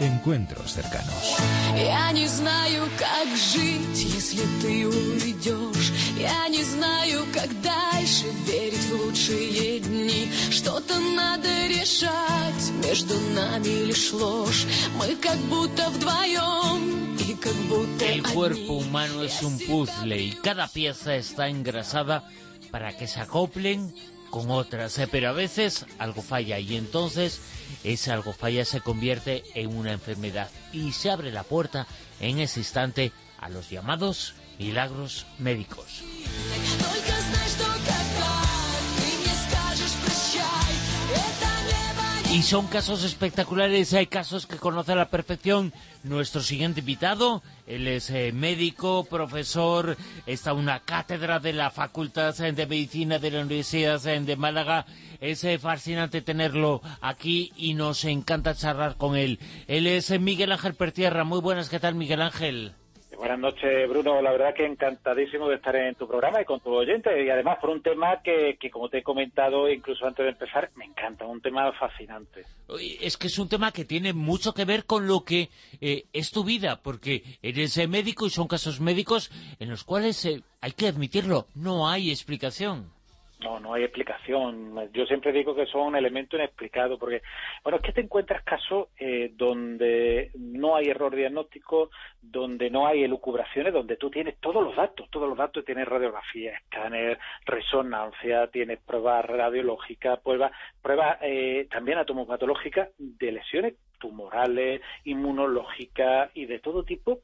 Encuentros cercanos. Я не знаю, как жить, если ты уйдешь. Я не знаю, как дальше верить в лучшие дни. Что-то надо решать, между нами лишь ложь. Мы как будто вдвоем и как будто El cuerpo humano es un puzzle y cada pieza está engrasada para que se acoplen con otras, ¿eh? pero a veces algo falla y entonces ese algo falla se convierte en una enfermedad y se abre la puerta en ese instante a los llamados milagros médicos. Y son casos espectaculares, hay casos que conoce a la perfección nuestro siguiente invitado. Él es eh, médico, profesor, está una cátedra de la Facultad de Medicina de la Universidad de Málaga. Es eh, fascinante tenerlo aquí y nos encanta charlar con él. Él es eh, Miguel Ángel Pertierra. Muy buenas, ¿qué tal Miguel Ángel? Buenas noches, Bruno. La verdad que encantadísimo de estar en tu programa y con tu oyente. Y además por un tema que, que, como te he comentado, incluso antes de empezar, me encanta. Un tema fascinante. Es que es un tema que tiene mucho que ver con lo que eh, es tu vida, porque eres eh, médico y son casos médicos en los cuales, eh, hay que admitirlo, no hay explicación. No, no hay explicación. Yo siempre digo que son un elemento inexplicado, porque, bueno, es que te encuentras casos eh, donde no hay error diagnóstico, donde no hay elucubraciones, donde tú tienes todos los datos, todos los datos, tienes radiografía, escáner, resonancia, tienes pruebas radiológicas, pruebas, pruebas eh, también atomopatológicas de lesiones tumorales, inmunológicas y de todo tipo,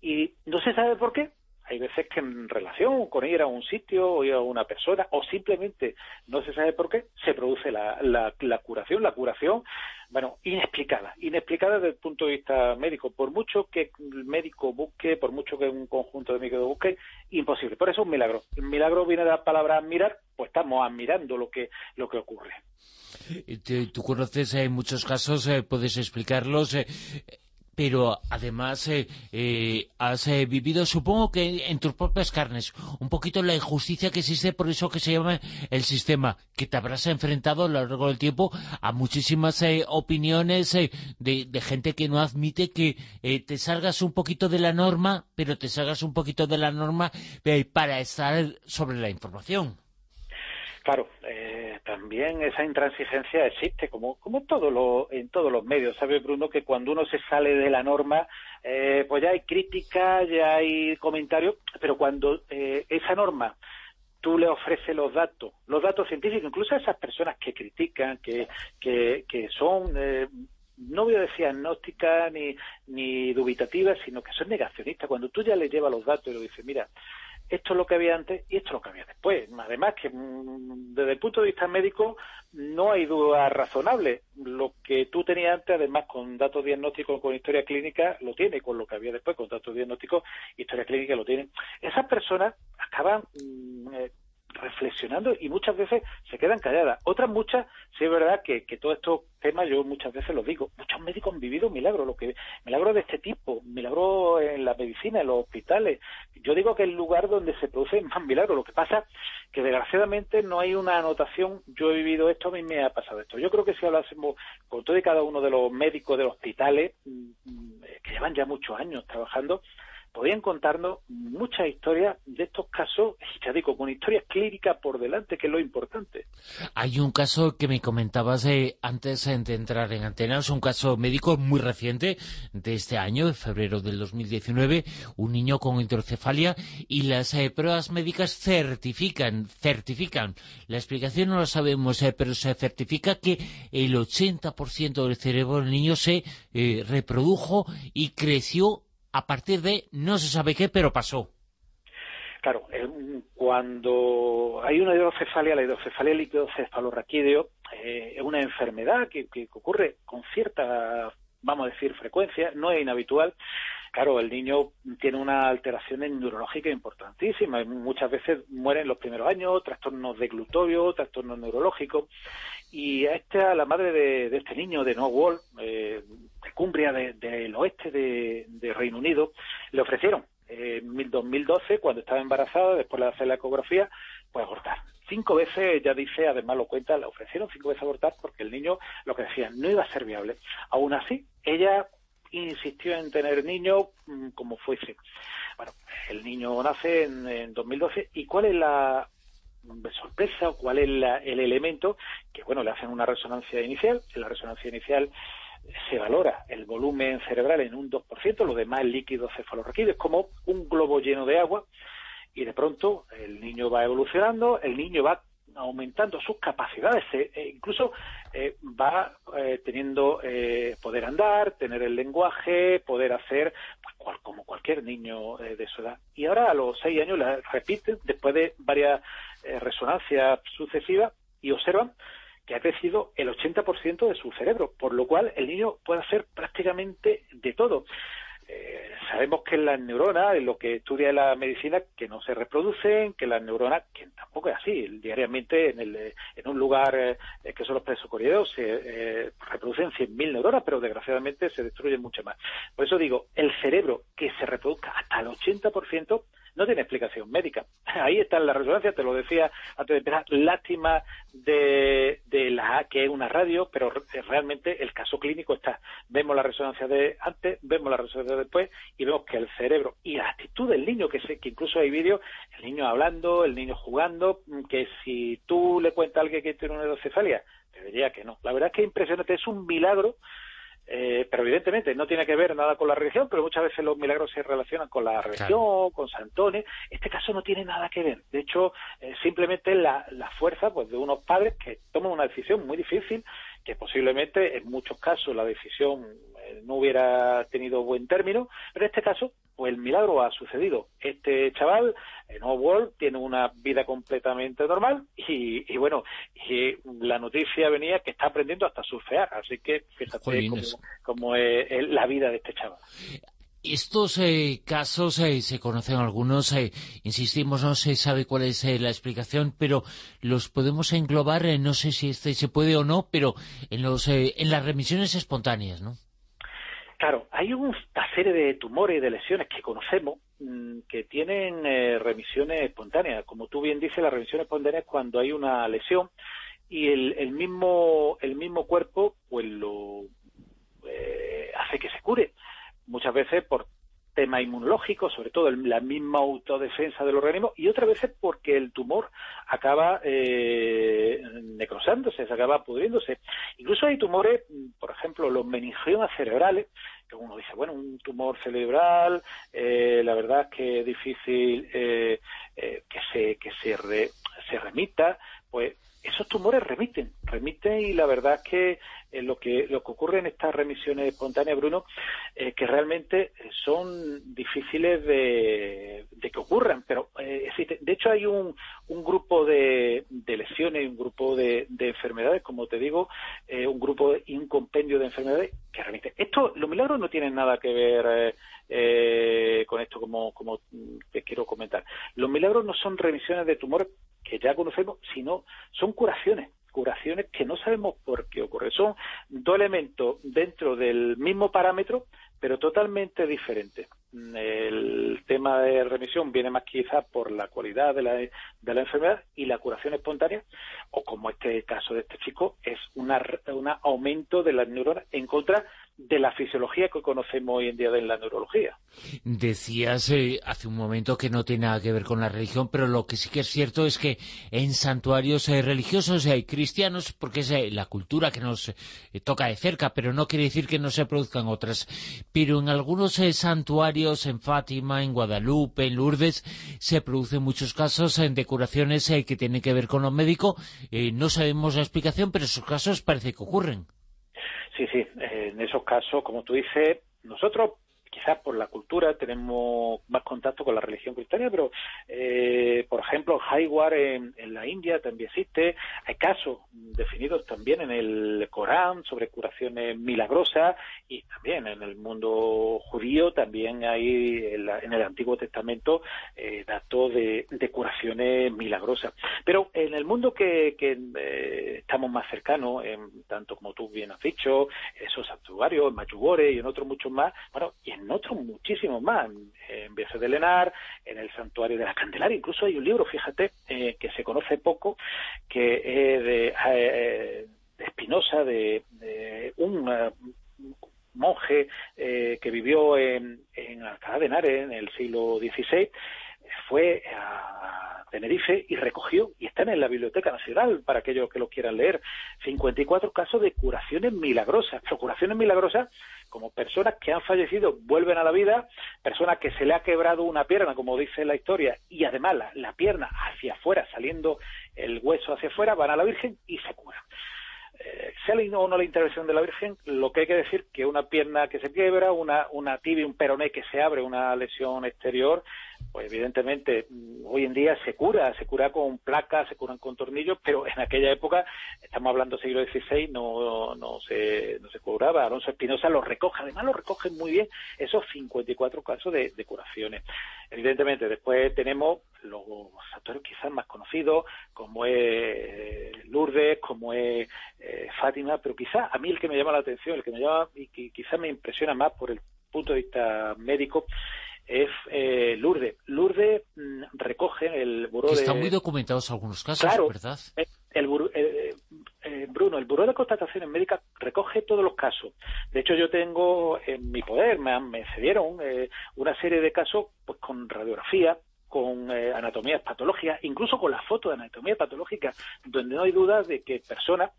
y no se sabe por qué, hay veces que en relación con ir a un sitio o ir a una persona o simplemente no se sabe por qué se produce la, la, curación, la curación, bueno, inexplicada, inexplicada desde el punto de vista médico. Por mucho que el médico busque, por mucho que un conjunto de médicos busque, imposible. Por eso es un milagro. El milagro viene de la palabra admirar, pues estamos admirando lo que, lo que ocurre. Tú conoces en muchos casos, eh, puedes explicarlos. Eh, pero además eh, eh, has eh, vivido, supongo que en tus propias carnes, un poquito la injusticia que existe, por eso que se llama el sistema, que te habrás enfrentado a lo largo del tiempo a muchísimas opiniones de, de, gente que no admite que te salgas un poquito de la norma, pero te salgas un poquito de la norma para estar sobre la información. Claro, eh, también esa intransigencia existe, como, como todo lo, en todos los medios. ¿Sabe, Bruno, que cuando uno se sale de la norma, eh, pues ya hay crítica, ya hay comentarios, pero cuando eh, esa norma tú le ofreces los datos, los datos científicos, incluso a esas personas que critican, que, que, que son eh, no voy a decir agnósticas ni, ni dubitativas, sino que son negacionistas. Cuando tú ya le llevas los datos y le dices, mira, esto es lo que había antes y esto es lo que había después. Además que mm, desde el punto de vista médico no hay duda razonable. Lo que tú tenías antes, además con datos diagnósticos, con historia clínica, lo tiene, con lo que había después con datos diagnósticos, historia clínica lo tienen. Esas personas acaban mm, eh, reflexionando y muchas veces se quedan calladas. Otras muchas, sí es verdad que, que todos estos temas, yo muchas veces los digo, muchos médicos han vivido milagros, lo que, milagros de este tipo, milagros en la medicina, en los hospitales. Yo digo que es el lugar donde se producen más milagros. Lo que pasa que desgraciadamente no hay una anotación, yo he vivido esto, a mí me ha pasado esto. Yo creo que si hablásemos con todo y cada uno de los médicos de los hospitales, mm, mm, que llevan ya muchos años trabajando, podían contarnos muchas historias de estos casos, ya digo, con historias clínicas por delante, que es lo importante. Hay un caso que me comentabas eh, antes de entrar en antena, es un caso médico muy reciente de este año, de febrero del 2019, un niño con hidrocefalia y las eh, pruebas médicas certifican, certifican, la explicación no la sabemos, eh, pero se certifica que el 80% del cerebro del niño se reprodujo y creció a partir de no se sabe qué, pero pasó. Claro, cuando hay una hidrocefalia, la hidrocefalia líquido cefalorraquídeo eh, es una enfermedad que, ocurre con cierta, vamos a decir, frecuencia, no es inhabitual. Claro, el niño tiene una alteración neurológica importantísima. Muchas veces mueren en los primeros años, trastornos de glutorio, trastornos neurológicos. Y a esta, la madre de, este niño, de No Wall, eh, de Cumbria, del oeste de, Reino Unido, le ofrecieron en 2012, cuando estaba embarazada, después de hacer la ecografía, pues abortar. cinco veces, ya dice, además lo cuenta, le ofrecieron cinco veces abortar porque el niño, lo que decía, no iba a ser viable. Aún así, ella insistió en tener niño mm, como fuese. Bueno, el niño nace en, 2012 y ¿cuál es la sorpresa o cuál es el elemento que, bueno, le hacen una resonancia inicial. En la resonancia inicial se valora el volumen cerebral en un 2%, lo demás líquido cefalorraquídeo, es como un globo lleno de agua y de pronto el niño va evolucionando, el niño va aumentando sus capacidades, e, e incluso eh, va eh, teniendo eh, poder andar, tener el lenguaje, poder hacer pues, como cualquier niño de su edad. Y ahora a los seis años la repiten después de varias resonancias sucesivas y observan que ha crecido el 80% de su cerebro, por lo cual el niño puede hacer prácticamente de todo. Eh, sabemos que las neuronas, lo que estudia la medicina, que no se reproducen, que las neuronas, que tampoco es así, diariamente en, el, en un lugar eh, que son los presocorideos se eh, reproducen 100.000 neuronas, pero desgraciadamente se destruyen mucho más. Por eso digo, el cerebro que se reproduzca hasta el 80%, no tiene explicación médica. Ahí está la resonancia, te lo decía antes de empezar, lástima de, de la que es una radio, pero realmente el caso clínico está. Vemos la resonancia de antes, vemos la resonancia de después y vemos que el cerebro y la actitud del niño, que, que incluso hay vídeos, el niño hablando, el niño jugando, que si tú le cuentas a alguien que tiene una hidrocefalia, te diría que no. La verdad es que es impresionante, es un milagro eh, pero evidentemente no tiene que ver nada con la religión, pero muchas veces los milagros se relacionan con la religión, con santones. Este caso no tiene nada que ver. De hecho, eh, simplemente la, la fuerza pues, de unos padres que toman una decisión muy difícil, que posiblemente en muchos casos la decisión no hubiera tenido buen término, pero en este caso, pues el milagro ha sucedido. Este chaval, en World, tiene una vida completamente normal y, bueno, y la noticia venía que está aprendiendo hasta surfear, así que fíjate cómo, es la vida de este chaval. Estos eh, casos eh, se conocen algunos, insistimos, no se sabe cuál es la explicación, pero los podemos englobar, no sé si este se puede o no, pero en, los, en las remisiones espontáneas, ¿no? Claro, hay una serie de tumores y de lesiones que conocemos mm, que tienen eh, remisiones espontáneas. Como tú bien dices, la remisión espontánea es cuando hay una lesión y el, mismo el mismo cuerpo pues lo eh, hace que se cure. Muchas veces por tema inmunológico, sobre todo la misma autodefensa del organismo, y otras veces porque el tumor acaba eh, necrosándose, se acaba pudriéndose. Incluso hay tumores, por ejemplo, los meningiomas cerebrales, uno dice, bueno, un tumor cerebral, eh, la verdad es que es difícil eh, eh, que se, que se, se remita, pues esos tumores remiten, remiten y la verdad es que lo que lo que ocurre en estas remisiones espontáneas, Bruno, eh, que realmente son difíciles de, que ocurran, pero eh, de hecho hay un, un grupo de, de lesiones, un grupo de, enfermedades, como te digo, un grupo y un compendio de enfermedades que remiten. Esto, los milagros no tienen nada que ver con esto como, como te quiero comentar. Los milagros no son remisiones de tumores que ya conocemos, sino son curaciones curaciones que no sabemos por qué ocurre. Son dos elementos dentro del mismo parámetro, pero totalmente diferentes. El tema de remisión viene más quizás por la cualidad de la, de la enfermedad y la curación espontánea, o como este caso de este chico, es un aumento de las neuronas en contra de la fisiología que conocemos hoy en día de la neurología. Decías eh, hace un momento que no tiene nada que ver con la religión, pero lo que sí que es cierto es que en santuarios eh, religiosos hay cristianos, porque es eh, la cultura que nos toca de cerca, pero no quiere decir que no se produzcan otras. Pero en algunos santuarios, en Fátima, en Guadalupe, en Lourdes, se producen muchos casos de curaciones que tienen que ver con lo médico. no sabemos la explicación, pero esos casos parece que ocurren. Sí, sí, en esos casos, como tú dices, nosotros quizás por la cultura tenemos más contacto con la religión cristiana, pero eh, por ejemplo, Hayward en, en, la India también existe. Hay casos definidos también en el Corán sobre curaciones milagrosas y también en el mundo judío también hay en, el Antiguo Testamento eh, datos de, curaciones milagrosas. Pero en el mundo que, eh, estamos más cercanos, en, tanto como tú bien has dicho, esos santuarios, en Mayugore y en otros muchos más, bueno, y en en otros muchísimos más, en Biese de Lenar, en el Santuario de la Candelaria, incluso hay un libro, fíjate, eh, que se conoce poco, que es de, eh, de Espinosa, de, un monje que vivió en, en Alcalá de Henares en el siglo XVI, fue a Tenerife y recogió, y están en la Biblioteca Nacional para aquellos que lo quieran leer, 54 casos de curaciones milagrosas. Pero curaciones milagrosas como personas que han fallecido vuelven a la vida, personas que se le ha quebrado una pierna, como dice la historia, y además la, pierna hacia afuera, saliendo el hueso hacia afuera, van a la Virgen y se curan. Eh, sea o no la intervención de la Virgen, lo que hay que decir que una pierna que se quiebra, una, una tibia, un peroné que se abre, una lesión exterior, pues evidentemente hoy en día se cura, se cura con placas, se curan con tornillos, pero en aquella época, estamos hablando siglo XVI, no, no, se, no se curaba. Alonso Espinosa lo recoge, además lo recoge muy bien esos 54 casos de, curaciones. Evidentemente, después tenemos los actores quizás más conocidos, como es Lourdes, como es eh, Fátima, pero quizás a mí el que me llama la atención, el que me llama y que quizás me impresiona más por el punto de vista médico, es eh, Lourdes. Lourdes mm, recoge el buró de... Están muy documentados algunos casos, ¿verdad? Eh, el, eh, eh, Bruno, el Buró de Constataciones Médicas recoge todos los casos. De hecho, yo tengo en mi poder, me, me cedieron una serie de casos pues con radiografía, con anatomías patológicas, incluso con las fotos de anatomía patológica, donde no hay duda de que personas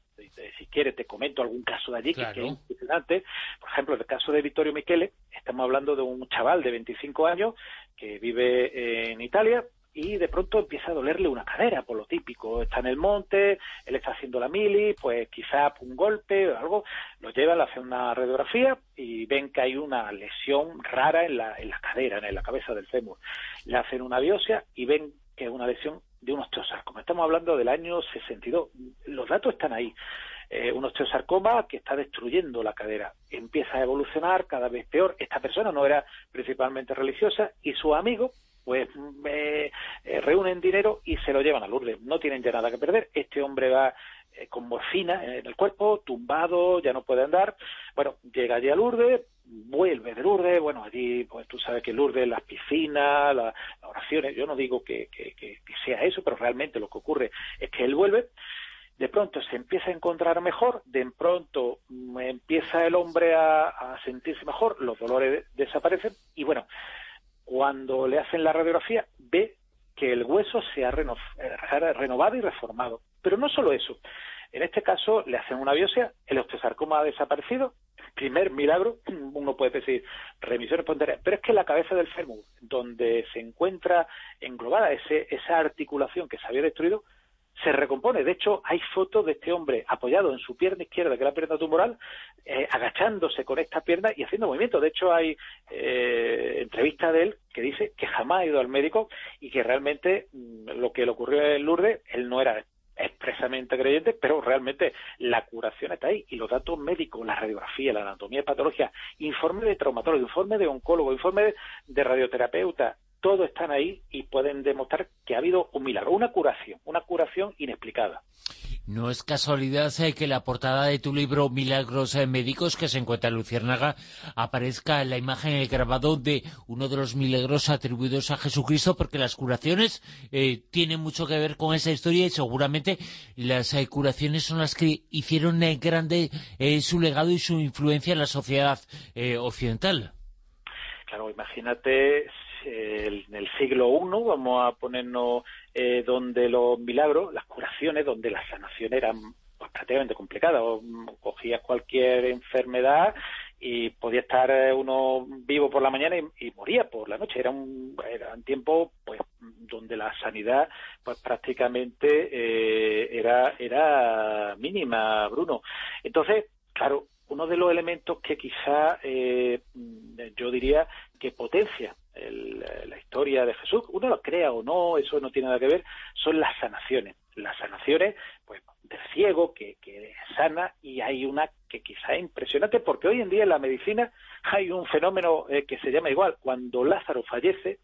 si quieres te comento algún caso de allí que, es impresionante. Por ejemplo, el caso de Vittorio Michele, estamos hablando de un chaval de 25 años que vive en Italia y de pronto empieza a dolerle una cadera, por lo típico. Está en el monte, él está haciendo la mili, pues quizá un golpe o algo, lo llevan, le hacen una radiografía y ven que hay una lesión rara en la, en la cadera, en la cabeza del fémur. Le hacen una biopsia y ven que es una lesión de un osteosarcoma. Estamos hablando del año 62. Los datos están ahí. Eh, un osteosarcoma que está destruyendo la cadera. Empieza a evolucionar cada vez peor. Esta persona no era principalmente religiosa y su amigo pues eh, reúnen dinero y se lo llevan a Lourdes. No tienen ya nada que perder. Este hombre va eh, con morfina en el cuerpo, tumbado, ya no puede andar. Bueno, llega allí a Lourdes, vuelve de Lourdes, bueno, allí, pues tú sabes que Lourdes, las piscinas, las yo no digo que, sea eso, pero realmente lo que ocurre es que él vuelve, de pronto se empieza a encontrar mejor, de pronto mm, empieza el hombre a, sentirse mejor, los dolores desaparecen y bueno, cuando le hacen la radiografía ve que el hueso se ha renovado y reformado. Pero no solo eso. En este caso le hacen una biopsia, el osteosarcoma ha desaparecido, primer milagro, uno puede decir remisión espontánea, pero es que la cabeza del fémur, donde se encuentra englobada ese, esa articulación que se había destruido, se recompone. De hecho, hay fotos de este hombre apoyado en su pierna izquierda, que es la pierna tumoral, eh, agachándose con esta pierna y haciendo movimiento. De hecho, hay eh, entrevista de él que dice que jamás ha ido al médico y que realmente mm, lo que le ocurrió en Lourdes, él no era expresamente creyente, pero realmente la curación está ahí y los datos médicos, la radiografía, la anatomía y patología, informe de traumatólogo, informe de oncólogo, informe de radioterapeuta, todo están ahí y pueden demostrar que ha habido un milagro, una curación, una curación inexplicada. No es casualidad eh, que la portada de tu libro Milagros eh, Médicos, que se encuentra en Luciérnaga, aparezca en la imagen, el grabado de uno de los milagros atribuidos a Jesucristo, porque las curaciones eh, tienen mucho que ver con esa historia y seguramente las curaciones son las que hicieron grande su legado y su influencia en la sociedad occidental. Claro, imagínate en el siglo I, vamos a ponernos eh, donde los milagros, las curaciones, donde la sanación eran pues, prácticamente complicadas. Cogías cualquier enfermedad y podía estar eh, uno vivo por la mañana y, moría por la noche. Era un, era un tiempo pues donde la sanidad pues prácticamente eh, era, era mínima, Bruno. Entonces, claro, uno de los elementos que quizá yo diría que potencia la historia de Jesús, uno lo crea o no, eso no tiene nada que ver, son las sanaciones. Las sanaciones, pues, del ciego que, que sana y hay una que quizá es impresionante porque hoy en día en la medicina hay un fenómeno eh, que se llama igual, cuando Lázaro fallece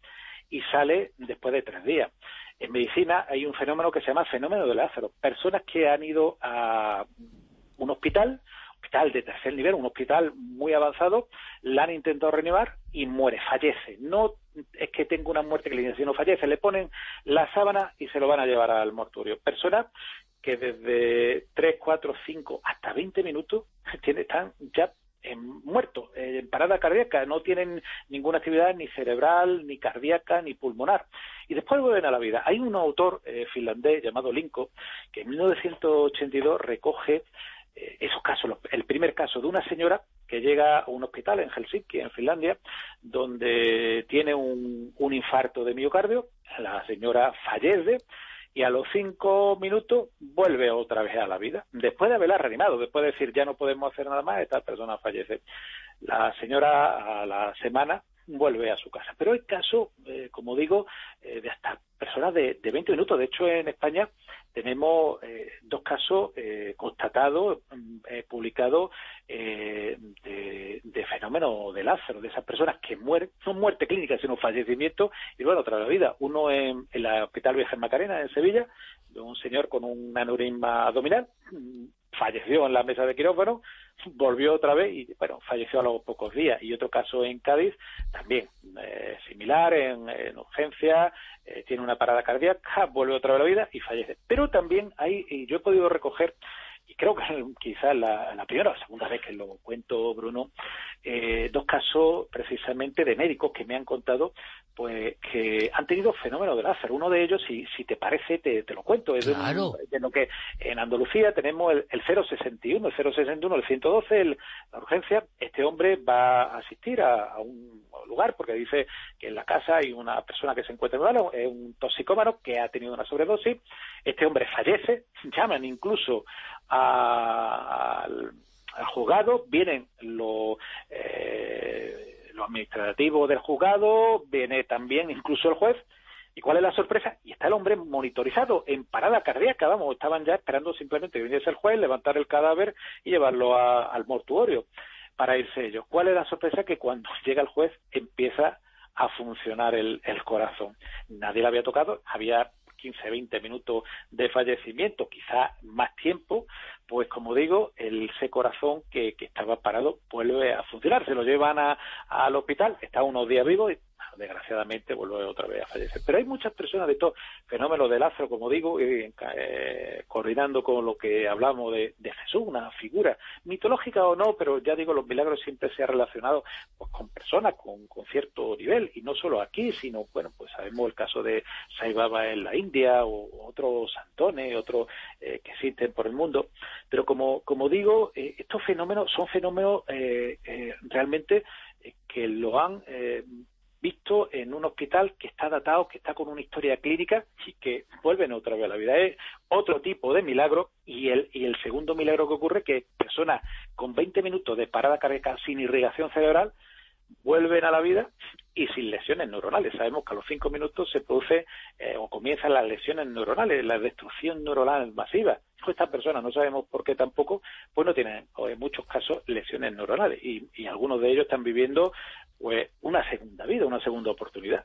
y sale después de tres días. En medicina hay un fenómeno que se llama fenómeno de Lázaro. Personas que han ido a un hospital, hospital de tercer nivel, un hospital muy avanzado, la han intentado reanimar y muere, fallece. No es que tenga una muerte clínica, sino fallece. Le ponen la sábana y se lo van a llevar al mortuorio. Personas que desde 3, 4, 5 hasta 20 minutos están ya muertos, en parada cardíaca, no tienen ninguna actividad ni cerebral, ni cardíaca, ni pulmonar. Y después vuelven a la vida. Hay un autor eh, finlandés llamado Linko que en 1982 recoge eh, esos casos. El primer caso de una señora que llega a un hospital en Helsinki, en Finlandia, donde tiene un, un infarto de miocardio. La señora fallece y a los cinco minutos vuelve otra vez a la vida, después de haberla reanimado, después de decir ya no podemos hacer nada más, esta persona fallece. La señora a la semana vuelve a su casa. Pero hay casos, eh, como digo, eh, de hasta personas de, de 20 minutos. De hecho, en España tenemos eh, dos casos eh, constatados, mm, eh, publicados de, de fenómeno de Lázaro, de esas personas que mueren, no muerte clínica, sino fallecimiento y luego otra la vida. Uno en, el Hospital Virgen Macarena, en Sevilla, de un señor con un aneurisma abdominal, mm, falleció en la mesa de quirófano, volvió otra vez y bueno, falleció a los pocos días. Y otro caso en Cádiz, también eh, similar, en, en urgencia, eh, tiene una parada cardíaca, vuelve otra vez a la vida y fallece. Pero también hay, y yo he podido recoger y creo que quizás la, la primera o segunda vez que lo cuento, Bruno, eh, dos casos precisamente de médicos que me han contado pues que han tenido fenómenos de láser. Uno de ellos, si, si te parece, te, te lo cuento. Es de, lo que en Andalucía tenemos el, el 061, el 061, el 112, el, la urgencia. Este hombre va a asistir a, a un lugar porque dice que en la casa hay una persona que se encuentra en es un toxicómano que ha tenido una sobredosis. Este hombre fallece, llaman incluso al, juzgado, vienen lo, eh, lo administrativo del juzgado, viene también incluso el juez, ¿Y cuál es la sorpresa? Y está el hombre monitorizado en parada cardíaca, vamos, estaban ya esperando simplemente que viniese el juez, levantar el cadáver y llevarlo al mortuorio para irse ellos. ¿Cuál es la sorpresa? Que cuando llega el juez empieza a funcionar el, el corazón. Nadie le había tocado, había 15, 20 minutos de fallecimiento, quizá más tiempo, pues como digo, el, ese corazón que, que estaba parado vuelve a funcionar. Se lo llevan a, al hospital, está unos días vivo y desgraciadamente vuelve otra vez a fallecer. Pero hay muchas personas de estos fenómenos de Lázaro, como digo, eh, coordinando con lo que hablamos de, Jesús, una figura mitológica o no, pero ya digo, los milagros siempre se han relacionado pues, con personas con, cierto nivel, y no solo aquí, sino, bueno, pues sabemos el caso de Sai Baba en la India, o otros santones, otros eh, que existen por el mundo, pero como, como digo, eh, estos fenómenos son fenómenos eh, eh, realmente que lo han visto en un hospital que está datado, que está con una historia clínica y que vuelven otra vez a la vida. Es otro tipo de milagro y el, y el segundo milagro que ocurre que personas con 20 minutos de parada cardíaca sin irrigación cerebral vuelven a la vida y sin lesiones neuronales. Sabemos que a los cinco minutos se produce eh, o comienzan las lesiones neuronales, la destrucción neuronal masiva. Estas personas no sabemos por qué tampoco, pues no tienen, o en muchos casos, lesiones neuronales. Y, algunos de ellos están viviendo pues, una segunda vida, una segunda oportunidad.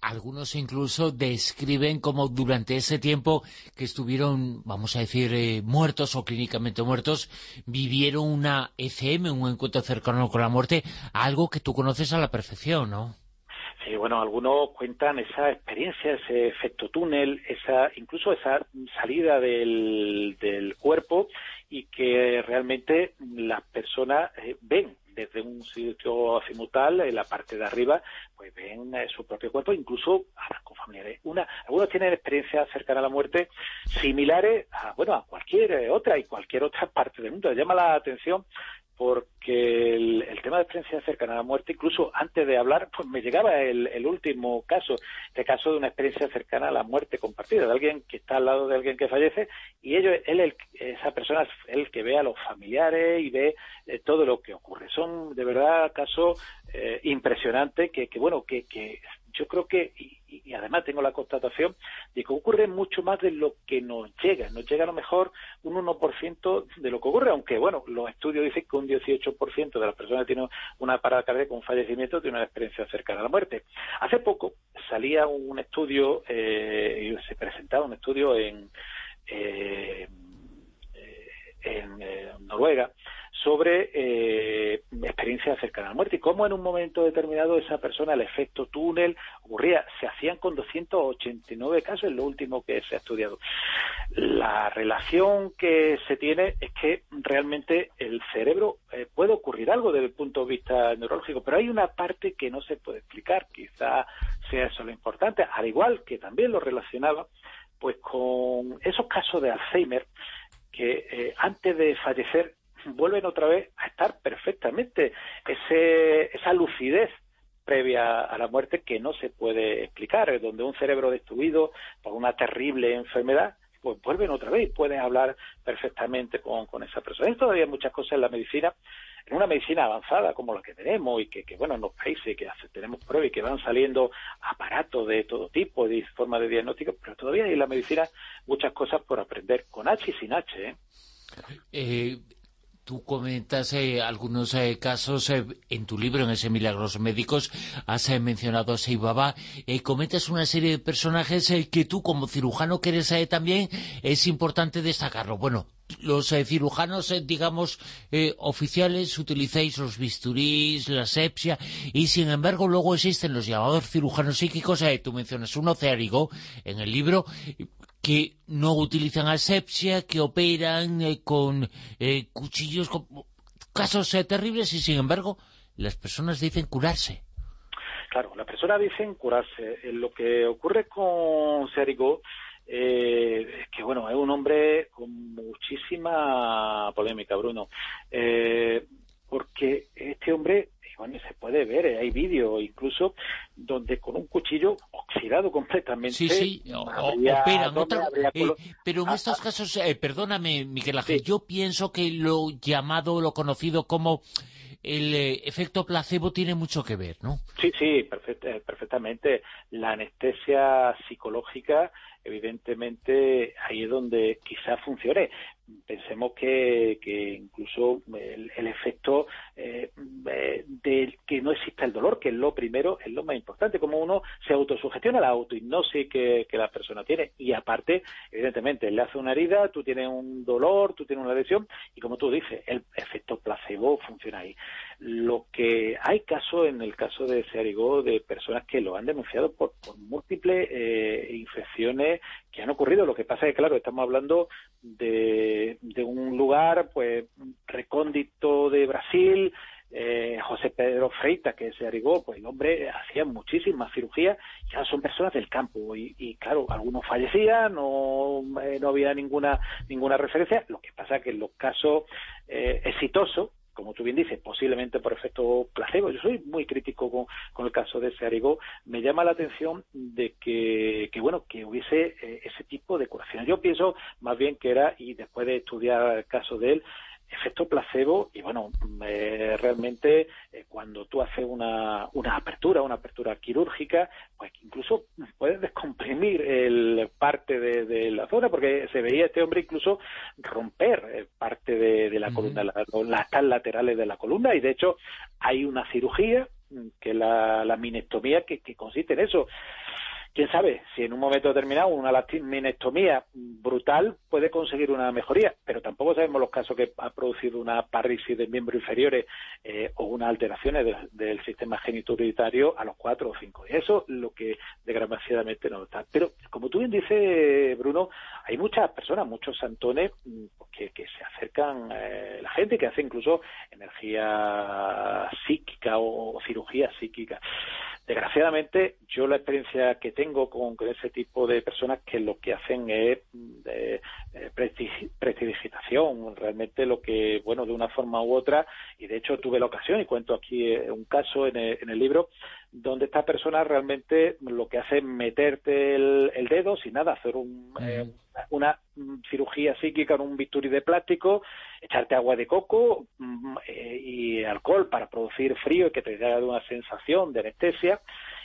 Algunos incluso describen como durante ese tiempo que estuvieron, vamos a decir, eh, muertos o clínicamente muertos, vivieron una ECM, un encuentro cercano con la muerte, algo que tú conoces a la perfección, ¿no? Sí, bueno, algunos cuentan esa experiencia, ese efecto túnel, esa incluso esa salida del, del cuerpo y que realmente las personas eh, ven desde un sitio azimutal, en la parte de arriba, pues ven eh, su propio cuerpo, incluso con familiares. Una, algunos tienen experiencias cercanas a la muerte similares a, bueno, a cualquier eh, otra y cualquier otra parte del mundo. Llama la atención porque el, el, tema de experiencia cercana a la muerte, incluso antes de hablar, pues me llegaba el, el, último caso, este caso de una experiencia cercana a la muerte compartida, de alguien que está al lado de alguien que fallece, y ellos, él, el, esa persona es el que ve a los familiares y ve eh, todo lo que ocurre. Son de verdad casos eh, impresionantes que, que, bueno, que, que yo creo que, y, y, además tengo la constatación de que ocurre mucho más de lo que nos llega. Nos llega a lo mejor un 1% de lo que ocurre, aunque, bueno, los estudios dicen que un 18% de las personas que tienen una parada cardíaca con fallecimiento tiene una experiencia cercana a la muerte. Hace poco salía un estudio, eh, se presentaba un estudio en, eh, en eh, Noruega, sobre eh, experiencias cercanas a la muerte y cómo en un momento determinado esa persona, el efecto túnel, ocurría. Se hacían con 289 casos, es lo último que se ha estudiado. La relación que se tiene es que realmente el cerebro eh, puede ocurrir algo desde el punto de vista neurológico, pero hay una parte que no se puede explicar, quizá sea eso lo importante, al igual que también lo relacionaba pues con esos casos de Alzheimer que eh, antes de fallecer vuelven otra vez a estar perfectamente. Ese, esa lucidez previa a la muerte que no se puede explicar, donde un cerebro destruido por una terrible enfermedad, pues vuelven otra vez y pueden hablar perfectamente con, con esa persona. Hay todavía muchas cosas en la medicina, en una medicina avanzada como la que tenemos y que, que bueno, en los países que tenemos pruebas y que van saliendo aparatos de todo tipo, de forma de diagnóstico, pero todavía hay en la medicina muchas cosas por aprender, con H y sin H. ¿eh? eh Tú comentas eh, algunos eh, casos eh, en tu libro, en ese Milagros Médicos, has mencionado a Seibaba, comentas una serie de personajes que tú como cirujano que eres también, es importante destacarlo. Bueno, los cirujanos, digamos, oficiales, utilizáis los bisturís, la sepsia, y sin embargo luego existen los llamados cirujanos psíquicos, tú mencionas uno, Cearigo, en el libro, que no utilizan asepsia, que operan eh, con eh, cuchillos, con casos eh, terribles y sin embargo las personas dicen curarse. Claro, las personas dicen curarse. lo que ocurre con Serigo es que, bueno, es un hombre con muchísima polémica, Bruno, porque este hombre bueno, se puede ver, eh, hay vídeo incluso donde con un cuchillo oxidado completamente. Sí, sí, operan. Eh, pero en ah, estos casos, eh, perdóname, Miguel Ángel, yo pienso que lo llamado, lo conocido como el efecto placebo tiene mucho que ver, ¿no? Sí, sí, perfectamente. La anestesia psicológica, evidentemente, ahí es donde quizá funcione pensemos que, que incluso el, efecto eh, eh, de que no exista el dolor, que es lo primero, es lo más importante, como uno se autosugestiona la autohipnosis que, que la persona tiene. Y aparte, evidentemente, le hace una herida, tú tienes un dolor, tú tienes una lesión, y como tú dices, el efecto placebo funciona ahí. Lo que hay casos, en el caso de Searigo, de personas que lo han denunciado por, múltiples eh, infecciones que han ocurrido. Lo que pasa es que, claro, estamos hablando de, un lugar, pues, recóndito de Brasil, eh, José Pedro Freita, que se arigó, pues el hombre hacía muchísimas cirugías, ya son personas del campo, y, claro, algunos fallecían, no, eh, no había ninguna, ninguna referencia, lo que pasa que en los casos eh, exitosos, como tú bien dices, posiblemente por efecto placebo. Yo soy muy crítico con, el caso de ese Arigó. Me llama la atención de que, que bueno, que hubiese eh, ese tipo de curación. Yo pienso más bien que era, y después de estudiar el caso de él, efecto placebo y bueno, eh, realmente eh, cuando tú haces una, una apertura, una apertura quirúrgica, pues incluso puedes descomprimir el parte de, la zona porque se veía este hombre incluso romper eh, parte de, la columna, las laterales de la columna. Y de hecho hay una cirugía que la, la minectomía que consiste en eso quién sabe si en un momento determinado una laminectomía brutal puede conseguir una mejoría, pero tampoco sabemos los casos que ha producido una parálisis de miembros inferiores eh, o unas alteraciones del sistema genitourinario a los cuatro o cinco. Y eso es lo que desgraciadamente no está. Pero como tú bien dices, Bruno, hay muchas personas, muchos santones mm, que, se acercan, eh, la gente que hace incluso energía psíquica o cirugía psíquica. Desgraciadamente, yo la experiencia que tengo con, ese tipo de personas que lo que hacen es eh, prestidigitación, realmente lo que, bueno, de una forma u otra, y de hecho tuve la ocasión, y cuento aquí eh, un caso en el, libro, donde esta persona realmente lo que hace es meterte el, dedo sin nada, hacer un, eh, una cirugía psíquica con un bisturí de plástico, echarte agua de coco mm, eh, y alcohol para producir frío y que te dé una sensación de anestesia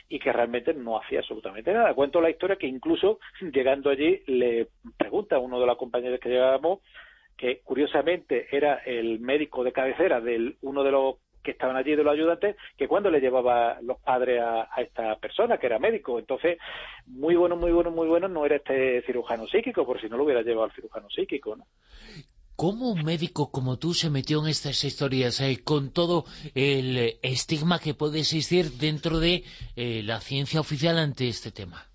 y que realmente no hacía absolutamente nada. Cuento la historia que incluso llegando allí le pregunta a uno de los compañeros que llevábamos que curiosamente era el médico de cabecera de uno de los que estaban allí de los ayudantes, que cuando le llevaba los padres a, esta persona, que era médico. Entonces, muy bueno, muy bueno, muy bueno, no era este cirujano psíquico, por si no lo hubiera llevado al cirujano psíquico, ¿no? ¿Cómo un médico como tú se metió en estas historias eh, con todo el estigma que puede existir dentro de eh, la ciencia oficial ante este tema?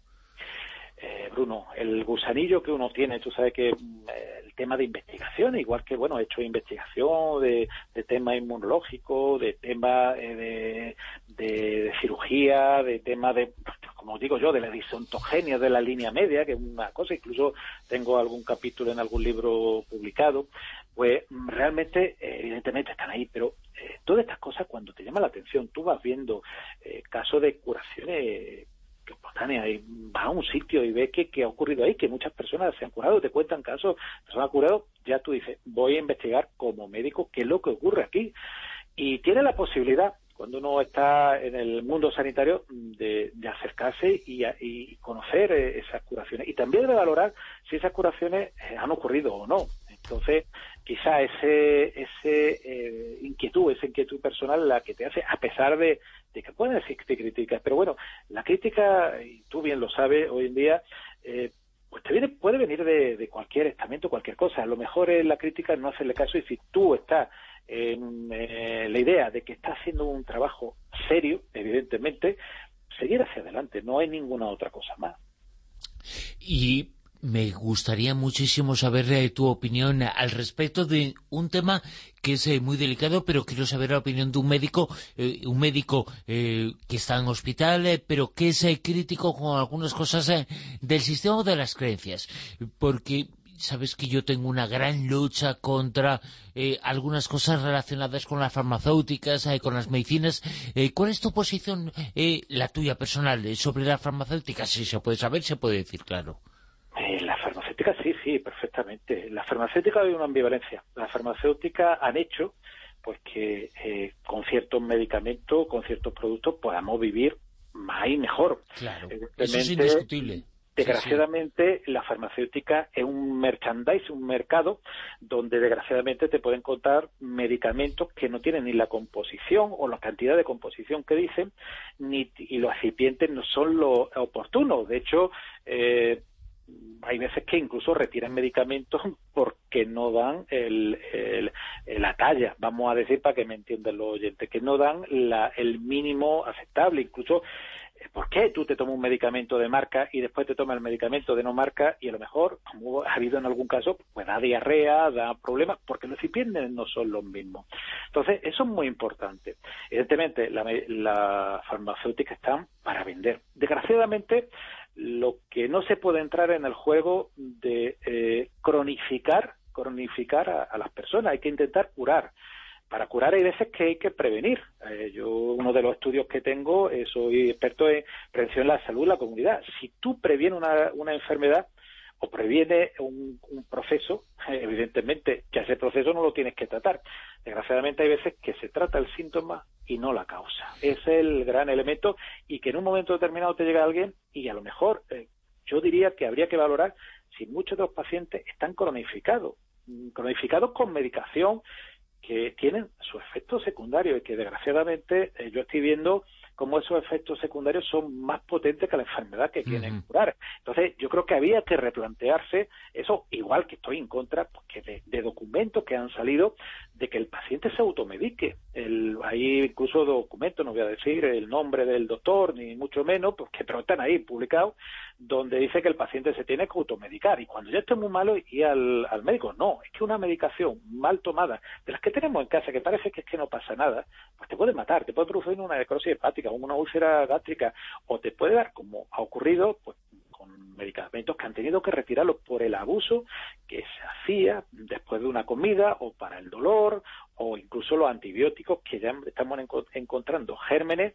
Eh, Bruno, el gusanillo que uno tiene, tú sabes que mm, el tema de investigación, igual que, bueno, he hecho investigación de, de tema inmunológico, de tema de, de, cirugía, de tema de, como digo yo, de la disontogenia de la línea media, que es una cosa, incluso tengo algún capítulo en algún libro publicado, pues realmente, evidentemente están ahí, pero eh, todas estas cosas cuando te llama la atención, tú vas viendo eh, casos de curaciones espontáneas y vas a un sitio y ves que, ha ocurrido ahí, que muchas personas se han curado, te cuentan casos, personas han curado, ya tú dices, voy a investigar como médico qué es lo que ocurre aquí. Y tiene la posibilidad, cuando uno está en el mundo sanitario de, acercarse y, conocer eh, esas curaciones y también de valorar si esas curaciones eh, han ocurrido o no. Entonces, quizá ese, ese eh, inquietud, esa inquietud personal la que te hace, a pesar de, que pueden existir críticas, pero bueno, la crítica, y tú bien lo sabes, hoy en día, pues te viene, puede venir de, de, cualquier estamento, cualquier cosa. A lo mejor es la crítica no hacerle caso y si tú estás en eh, la idea de que está haciendo un trabajo serio, evidentemente, seguir hacia adelante, no hay ninguna otra cosa más. Y me gustaría muchísimo saber eh, tu opinión al respecto de un tema que es eh, muy delicado, pero quiero saber la opinión de un médico, un médico que está en hospital, pero que es crítico con algunas cosas del sistema de las creencias, porque sabes que yo tengo una gran lucha contra eh, algunas cosas relacionadas con las farmacéuticas, eh, con las medicinas. Eh, ¿Cuál es tu posición, la tuya personal, sobre las farmacéuticas? Si se puede saber, se puede decir, claro. Sí, perfectamente. Las farmacéuticas hay una ambivalencia. Las farmacéuticas han hecho pues que con ciertos medicamentos, con ciertos productos, podamos vivir más y mejor. Claro, eso es indiscutible. Desgraciadamente, la farmacéutica es un merchandise, un mercado, donde desgraciadamente te pueden contar medicamentos que no tienen ni la composición o la cantidad de composición que dicen, ni y los recipientes no son lo oportunos. De hecho, eh, hay veces que incluso retiran medicamentos porque no dan el, la talla, vamos a decir para que me entiendan los oyentes, que no dan la, el mínimo aceptable. Incluso ¿Por qué tú te tomas un medicamento de marca y después te tomas el medicamento de no marca y a lo mejor, como ha habido en algún caso, pues da diarrea, da problemas, porque los recipientes no son los mismos. Entonces, eso es muy importante. Evidentemente, las la farmacéuticas están para vender. Desgraciadamente, lo que no se puede entrar en el juego de eh, cronificar, cronificar a las personas, hay que intentar curar para curar hay veces que hay que prevenir. Eh, yo, uno de los estudios que tengo, eh, soy experto en prevención de la salud de la comunidad. Si tú previenes una, enfermedad o previenes un, proceso, evidentemente que ese proceso no lo tienes que tratar. Desgraciadamente hay veces que se trata el síntoma y no la causa. Es el gran elemento y que en un momento determinado te llega alguien y a lo mejor eh, yo diría que habría que valorar si muchos de los pacientes están cronificados, cronificados con medicación que tienen su efecto secundario y que desgraciadamente eh, yo estoy viendo cómo esos efectos secundarios son más potentes que la enfermedad que quieren curar. Entonces, yo creo que había que replantearse eso, igual que estoy en contra porque de, documentos que han salido de que el paciente se automedique. El, hay incluso documentos, no voy a decir el nombre del doctor, ni mucho menos, porque pero están ahí publicados, donde dice que el paciente se tiene que automedicar. Y cuando ya esté muy malo, y al, al médico. No, es que una medicación mal tomada, de las que tenemos en casa, que parece que es que no pasa nada, pues te puede matar, te puede producir una necrosis hepática, una úlcera gástrica, o te puede dar, como ha ocurrido, pues con medicamentos que han tenido que retirarlos por el abuso que se hacía después de una comida o para el dolor o incluso los antibióticos que ya estamos encontrando gérmenes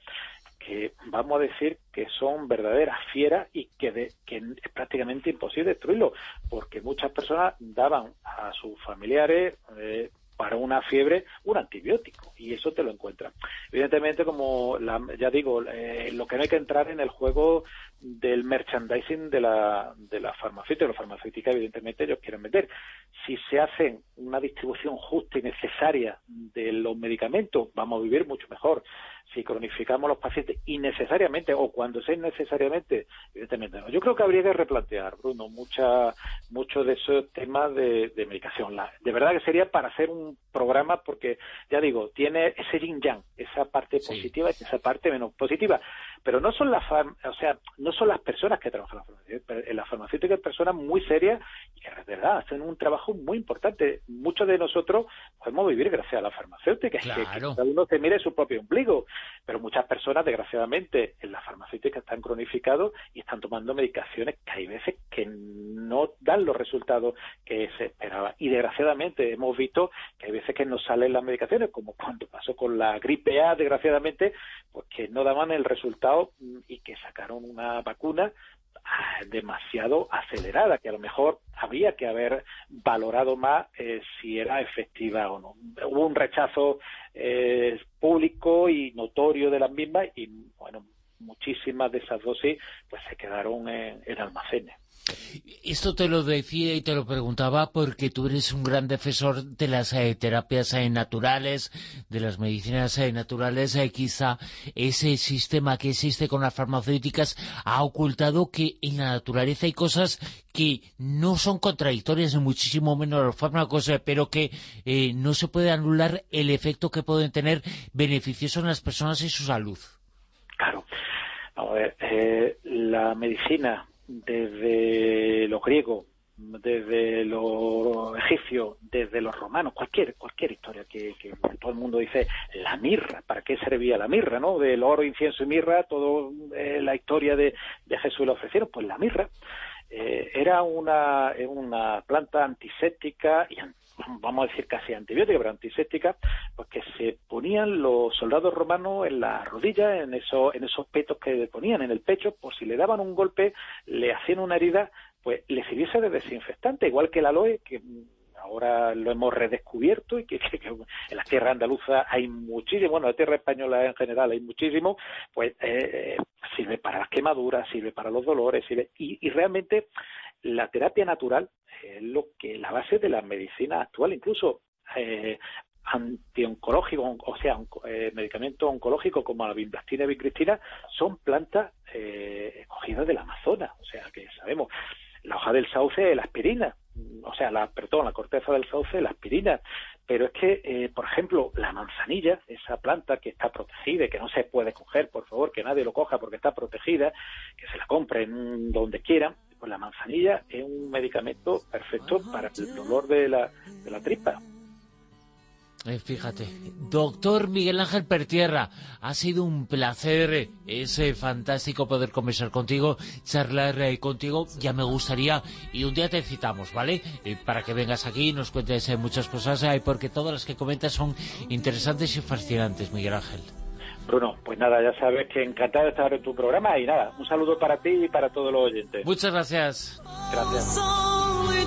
que vamos a decir que son verdaderas fieras y que, que es prácticamente imposible destruirlo porque muchas personas daban a sus familiares eh, para una fiebre un antibiótico y eso te lo encuentran. Evidentemente, como ya digo, eh, lo que no hay que entrar en el juego del merchandising de la, de la farmacéutica, la farmacéutica evidentemente ellos quieren vender. Si se hace una distribución justa y necesaria de los medicamentos, vamos a vivir mucho mejor. Si cronificamos los pacientes innecesariamente o cuando sea innecesariamente, evidentemente no. Yo creo que habría que replantear, Bruno, mucha, muchos de esos temas de, medicación. La, de verdad que sería para hacer un programa porque, ya digo, tiene ese yin yang, esa parte positiva y esa parte menos positiva. Pero no son las, o sea, no son las personas que trabajan en la farmacéutica, en hay personas muy serias y que de verdad hacen un trabajo muy importante. Muchos de nosotros podemos vivir gracias a la farmacéutica, que, cada uno se mire su propio ombligo, pero muchas personas, desgraciadamente, en la farmacéutica están cronificados y están tomando medicaciones que hay veces que no dan los resultados que se esperaba. Y desgraciadamente hemos visto que hay veces que no salen las medicaciones, como cuando pasó con la gripe A, desgraciadamente, pues que no daban el resultado y que sacaron una vacuna demasiado acelerada, que a lo mejor había que haber valorado más eh, si era efectiva o no. Hubo un rechazo eh, público y notorio de las mismas y, bueno, muchísimas de esas dosis pues se quedaron en almacenes. Esto te lo decía y te lo preguntaba porque tú eres un gran defensor de las eh, terapias eh, naturales, de las medicinas eh, naturales. quizá ese sistema que existe con las farmacéuticas ha ocultado que en la naturaleza hay cosas que no son contradictorias, ni muchísimo menos los fármacos, pero que no se puede anular el efecto que pueden tener beneficioso en las personas y su salud. Claro. A ver, la medicina desde los griegos, desde los egipcios, desde los romanos, cualquier cualquier historia que, todo el mundo dice, la mirra, ¿para qué servía la mirra? ¿no? Del oro, incienso y mirra, toda eh, la historia de, de Jesús le ofrecieron, pues la mirra eh, era una, una planta antiséptica y vamos a decir casi antibiótica, pero antiséptica, pues que se ponían los soldados romanos en la rodilla, en, eso, en esos petos que ponían en el pecho, por si le daban un golpe, le hacían una herida, pues le sirviese de desinfectante, igual que el aloe, que ahora lo hemos redescubierto y que, en la tierra andaluza hay muchísimo, bueno, en la tierra española en general hay muchísimo, pues eh, sirve para las quemaduras, sirve para los dolores, sirve, y, y realmente la terapia natural es lo que la base de la medicina actual, incluso eh, antioncológico, o sea, eh, medicamentos oncológicos como la vimblastina y vicristina son plantas eh, escogidas del Amazonas, o sea que sabemos la hoja del sauce, la aspirina, o sea, la, perdón, la corteza del sauce, la aspirina, pero es que, eh, por ejemplo, la manzanilla, esa planta que está protegida y que no se puede coger, por favor, que nadie lo coja porque está protegida, que se la compren donde quieran, pues la manzanilla es un medicamento perfecto para el dolor de la, de la tripa. Eh, fíjate, doctor Miguel Ángel Pertierra, ha sido un placer, es fantástico poder conversar contigo, charlar eh, contigo, ya me gustaría, y un día te citamos, ¿vale? Eh, para que vengas aquí y nos cuentes muchas cosas, porque todas las que comentas son interesantes y fascinantes, Miguel Ángel. Bruno, pues nada, ya sabes que encantado de estar en tu programa y nada, un saludo para ti y para todos los oyentes. Muchas gracias. Gracias.